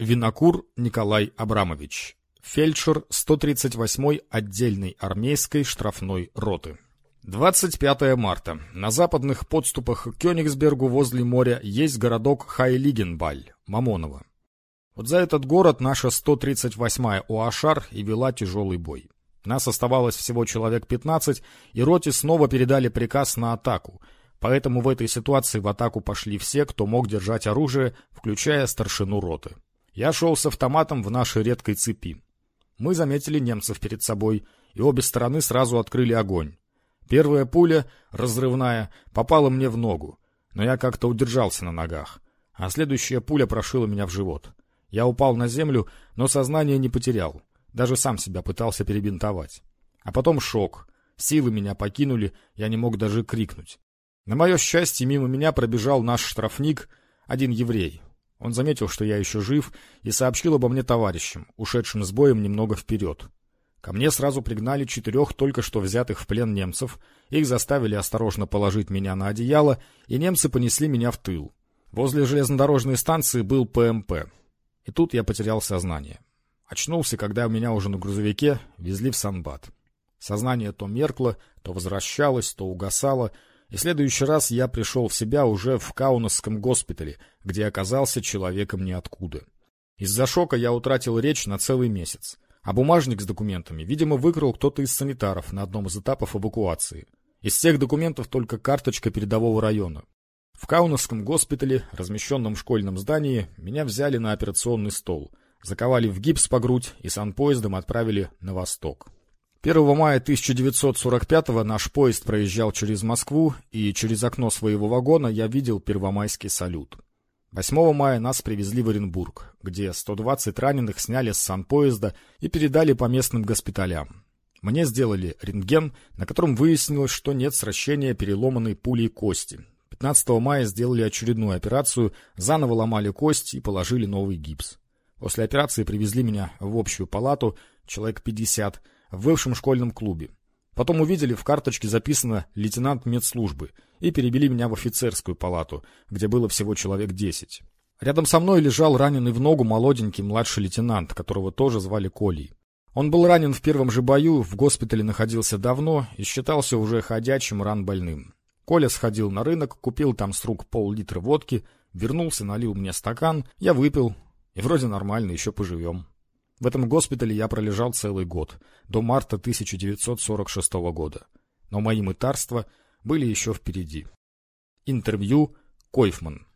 Винокур Николай Абрамович, фельдшер 138-й отдельной армейской штрафной роты. 25 марта. На западных подступах к Кёнигсбергу возле моря есть городок Хайлигенбаль, Мамоново. Вот за этот город наша 138-я УАШАР и вела тяжелый бой. Нас оставалось всего человек 15, и роте снова передали приказ на атаку. Поэтому в этой ситуации в атаку пошли все, кто мог держать оружие, включая старшину роты. Я шел с автоматом в нашей редкой цепи. Мы заметили немцев перед собой, и обе стороны сразу открыли огонь. Первая пуля, разрывная, попала мне в ногу, но я как-то удержался на ногах, а следующая пуля прошила меня в живот. Я упал на землю, но сознание не потерял, даже сам себя пытался перебинтовать. А потом шок, силы меня покинули, я не мог даже крикнуть. На мое счастье, мимо меня пробежал наш штрафник, один еврей, он заметил, что я еще жив, и сообщил обо мне товарищам, ушедшим с боем немного вперед. Ко мне сразу пригнали четырех только что взятых в плен немцев, их заставили осторожно положить меня на одеяло, и немцы понесли меня в тыл. Возле железнодорожной станции был ПМП. И тут я потерял сознание. Очнулся, когда меня уже на грузовике везли в Санбат. Сознание то меркло, то возвращалось, то угасало — и следующий раз я пришел в себя уже в Каунасском госпитале, где оказался человеком ниоткуда. Из-за шока я утратил речь на целый месяц. А бумажник с документами, видимо, выкрал кто-то из санитаров на одном из этапов эвакуации. Из всех документов только карточка передового района. В Каунасском госпитале, размещенном в школьном здании, меня взяли на операционный стол, заковали в гипс по грудь и санпоездом отправили на восток. 1 мая 1945 наш поезд проезжал через Москву, и через окно своего вагона я видел первомайский салют. 8 мая нас привезли в Оренбург, где 120 раненых сняли с санпоезда и передали по местным госпиталям. Мне сделали рентген, на котором выяснилось, что нет сращения переломанной пулей кости. 15 мая сделали очередную операцию, заново ломали кость и положили новый гипс. После операции привезли меня в общую палату, человек 50, в бывшем школьном клубе. Потом увидели, в карточке записано «лейтенант медслужбы» и перебили меня в офицерскую палату, где было всего человек десять. Рядом со мной лежал раненый в ногу молоденький младший лейтенант, которого тоже звали Колей. Он был ранен в первом же бою, в госпитале находился давно и считался уже ходячим ран больным. Коля сходил на рынок, купил там с рук пол-литра водки, вернулся, налил мне стакан, я выпил, и вроде нормально, еще поживем. В этом госпитале я пролежал целый год, до марта 1946 года. Но мои мытарства были еще впереди. Интервью Койфман